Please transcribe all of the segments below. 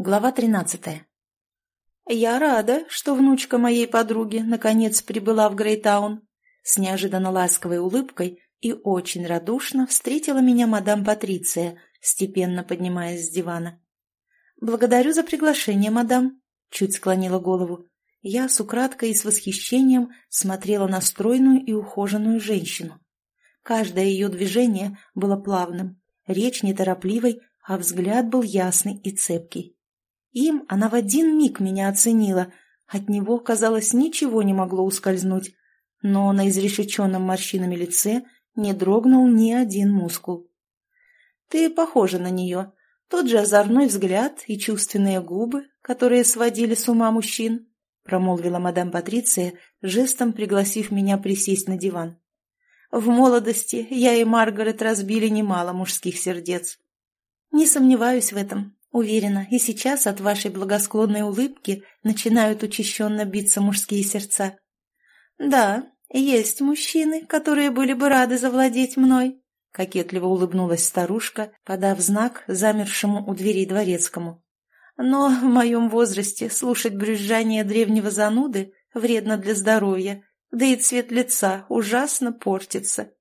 Глава тринадцатая. «Я рада, что внучка моей подруги наконец прибыла в Грейтаун», с неожиданно ласковой улыбкой и очень радушно встретила меня мадам Патриция, степенно поднимаясь с дивана. «Благодарю за приглашение, мадам», — чуть склонила голову. Я с украдкой и с восхищением смотрела на стройную и ухоженную женщину. Каждое ее движение было плавным, речь неторопливой, а взгляд был ясный и цепкий. Им она в один миг меня оценила, от него, казалось, ничего не могло ускользнуть, но на изрешеченном морщинами лице не дрогнул ни один мускул. «Ты похожа на нее. Тот же озорной взгляд и чувственные губы, которые сводили с ума мужчин», промолвила мадам Патриция, жестом пригласив меня присесть на диван. В молодости я и Маргарет разбили немало мужских сердец. Не сомневаюсь в этом. Уверена, и сейчас от вашей благосклонной улыбки начинают учащенно биться мужские сердца. Да, есть мужчины, которые были бы рады завладеть мной, кокетливо улыбнулась старушка, подав знак замершему у дверей дворецкому. Но в моем возрасте слушать брюзжание древнего зануды вредно для здоровья, да и цвет лица ужасно портится.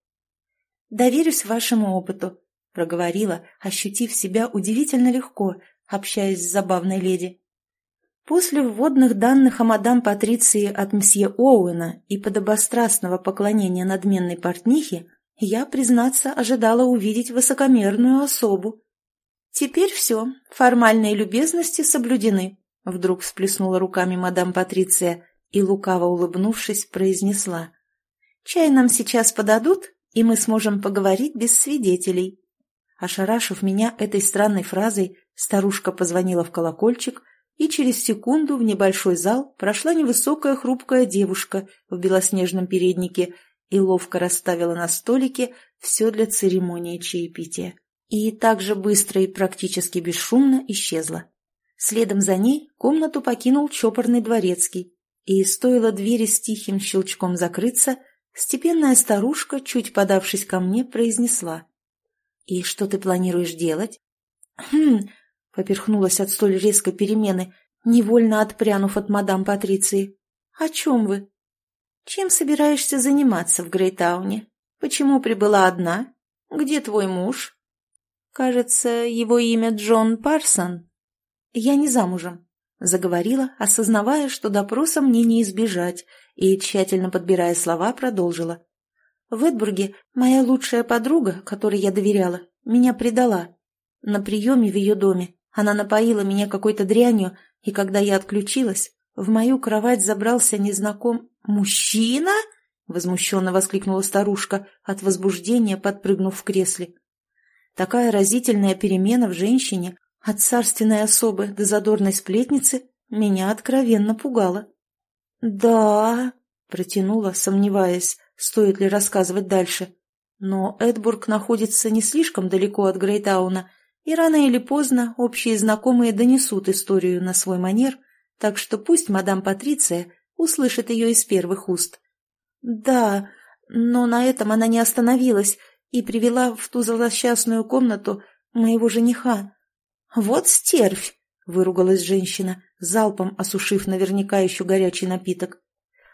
Доверюсь вашему опыту, проговорила, ощутив себя удивительно легко, общаясь с забавной леди. После вводных данных о мадам Патриции от мсье Оуэна и подобострастного поклонения надменной портнихи, я, признаться, ожидала увидеть высокомерную особу. «Теперь все, формальные любезности соблюдены», — вдруг всплеснула руками мадам Патриция и, лукаво улыбнувшись, произнесла. «Чай нам сейчас подадут, и мы сможем поговорить без свидетелей». Ошарашив меня этой странной фразой, старушка позвонила в колокольчик, и через секунду в небольшой зал прошла невысокая хрупкая девушка в белоснежном переднике и ловко расставила на столике все для церемонии чаепития. И так же быстро и практически бесшумно исчезла. Следом за ней комнату покинул чопорный дворецкий, и стоило двери с тихим щелчком закрыться, степенная старушка, чуть подавшись ко мне, произнесла. «И что ты планируешь делать?» «Хм...» — поперхнулась от столь резкой перемены, невольно отпрянув от мадам Патриции. «О чем вы?» «Чем собираешься заниматься в Грейтауне? Почему прибыла одна? Где твой муж?» «Кажется, его имя Джон Парсон». «Я не замужем», — заговорила, осознавая, что допроса мне не избежать, и, тщательно подбирая слова, продолжила. В Эдбурге моя лучшая подруга, которой я доверяла, меня предала. На приеме в ее доме она напоила меня какой-то дрянью, и когда я отключилась, в мою кровать забрался незнаком... «Мужчина?» — возмущенно воскликнула старушка, от возбуждения подпрыгнув в кресле. Такая разительная перемена в женщине, от царственной особы до задорной сплетницы, меня откровенно пугала. «Да», — протянула, сомневаясь, стоит ли рассказывать дальше. Но Эдбург находится не слишком далеко от Грейтауна, и рано или поздно общие знакомые донесут историю на свой манер, так что пусть мадам Патриция услышит ее из первых уст. Да, но на этом она не остановилась и привела в ту злосчастную комнату моего жениха. «Вот стервь!» — выругалась женщина, залпом осушив наверняка еще горячий напиток.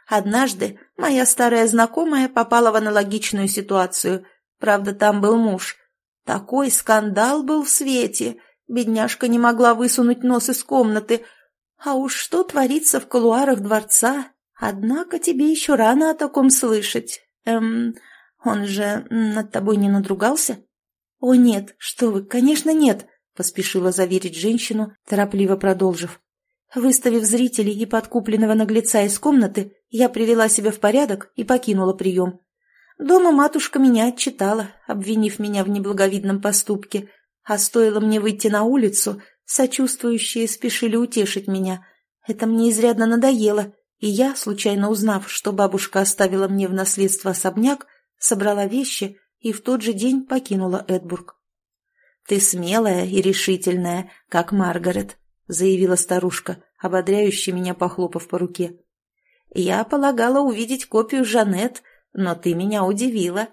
Однажды моя старая знакомая попала в аналогичную ситуацию. Правда, там был муж. Такой скандал был в свете. Бедняжка не могла высунуть нос из комнаты. А уж что творится в кулуарах дворца? Однако тебе еще рано о таком слышать. Эм, он же над тобой не надругался? О нет, что вы, конечно нет, поспешила заверить женщину, торопливо продолжив. Выставив зрителей и подкупленного наглеца из комнаты, я привела себя в порядок и покинула прием. Дома матушка меня отчитала, обвинив меня в неблаговидном поступке, а стоило мне выйти на улицу, сочувствующие спешили утешить меня. Это мне изрядно надоело, и я, случайно узнав, что бабушка оставила мне в наследство особняк, собрала вещи и в тот же день покинула Эдбург. «Ты смелая и решительная, как Маргарет», — заявила старушка, ободряюще меня похлопав по руке. «Я полагала увидеть копию Жанет, но ты меня удивила.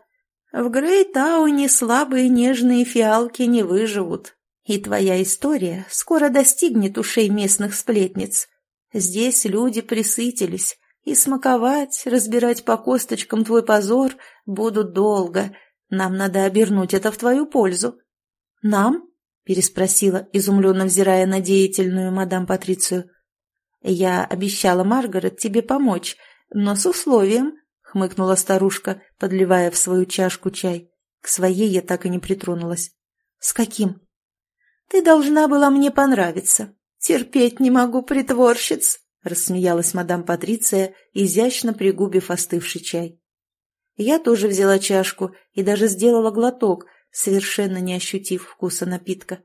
В Грейтауне слабые нежные фиалки не выживут. И твоя история скоро достигнет ушей местных сплетниц. Здесь люди присытились, и смаковать, разбирать по косточкам твой позор будут долго. Нам надо обернуть это в твою пользу». «Нам?» — переспросила, изумленно взирая на деятельную мадам Патрицию. «Я обещала, Маргарет, тебе помочь, но с условием», — хмыкнула старушка, подливая в свою чашку чай. К своей я так и не притронулась. «С каким?» «Ты должна была мне понравиться. Терпеть не могу притворщиц», — рассмеялась мадам Патриция, изящно пригубив остывший чай. Я тоже взяла чашку и даже сделала глоток, совершенно не ощутив вкуса напитка.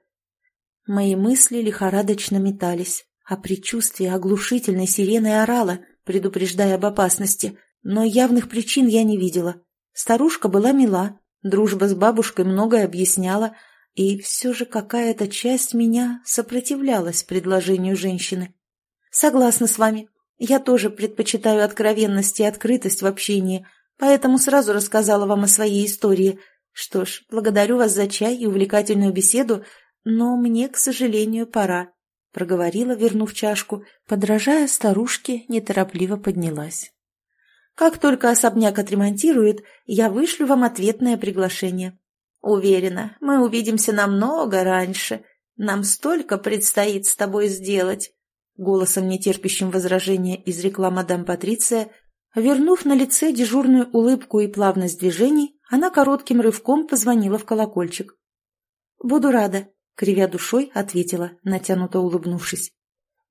Мои мысли лихорадочно метались, а предчувствие оглушительной сирены орало, предупреждая об опасности, но явных причин я не видела. Старушка была мила, дружба с бабушкой многое объясняла, и все же какая-то часть меня сопротивлялась предложению женщины. «Согласна с вами. Я тоже предпочитаю откровенность и открытость в общении, поэтому сразу рассказала вам о своей истории. Что ж, благодарю вас за чай и увлекательную беседу, но мне, к сожалению, пора», — проговорила, вернув чашку, подражая старушке, неторопливо поднялась. «Как только особняк отремонтируют, я вышлю вам ответное приглашение. Уверена, мы увидимся намного раньше. Нам столько предстоит с тобой сделать». Голосом, нетерпящим возражения, изрекла мадам Патриция. Вернув на лице дежурную улыбку и плавность движений, она коротким рывком позвонила в колокольчик. «Буду рада», — кривя душой, ответила, натянуто улыбнувшись.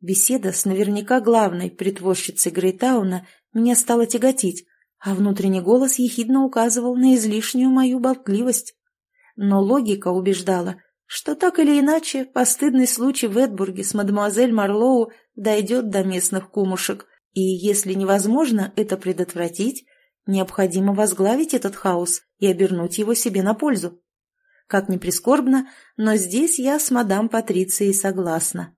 Беседа с наверняка главной притворщицей Грейтауна меня стала тяготить, а внутренний голос ехидно указывал на излишнюю мою болтливость. Но логика убеждала, что так или иначе постыдный случай в Эдбурге с мадемуазель Марлоу дойдет до местных кумушек, и если невозможно это предотвратить, необходимо возглавить этот хаос и обернуть его себе на пользу. Как ни прискорбно, но здесь я с мадам Патрицией согласна.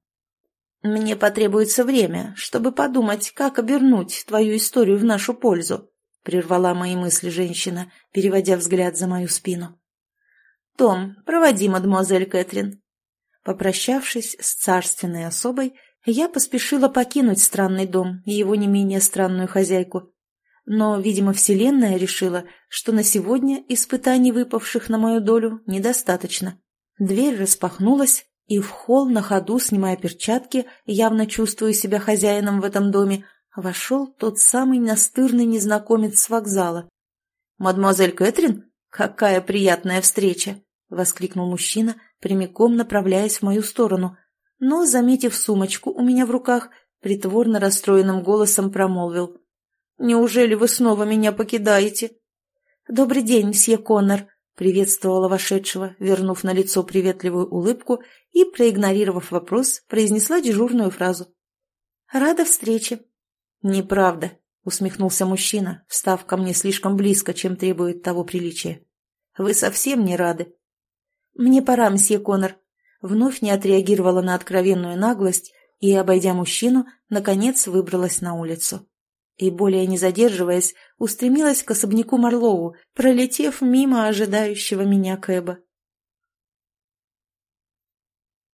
Мне потребуется время, чтобы подумать, как обернуть твою историю в нашу пользу, прервала мои мысли женщина, переводя взгляд за мою спину. «Том, проводи мадемуазель Кэтрин». Попрощавшись с царственной особой, я поспешила покинуть странный дом и его не менее странную хозяйку. Но, видимо, Вселенная решила, что на сегодня испытаний, выпавших на мою долю, недостаточно. Дверь распахнулась, и в холл на ходу, снимая перчатки, явно чувствуя себя хозяином в этом доме, вошел тот самый настырный незнакомец с вокзала. «Мадемуазель Кэтрин? Какая приятная встреча!» — воскликнул мужчина, прямиком направляясь в мою сторону. Но, заметив сумочку у меня в руках, притворно расстроенным голосом промолвил. «Неужели вы снова меня покидаете?» «Добрый день, мсье Коннор», — приветствовала вошедшего, вернув на лицо приветливую улыбку и, проигнорировав вопрос, произнесла дежурную фразу. «Рада встрече». «Неправда», — усмехнулся мужчина, встав ко мне слишком близко, чем требует того приличия. «Вы совсем не рады». «Мне пора, мсье Коннор», вновь не отреагировала на откровенную наглость и, обойдя мужчину, наконец выбралась на улицу. И, более не задерживаясь, устремилась к особняку Марлоу, пролетев мимо ожидающего меня Кэба.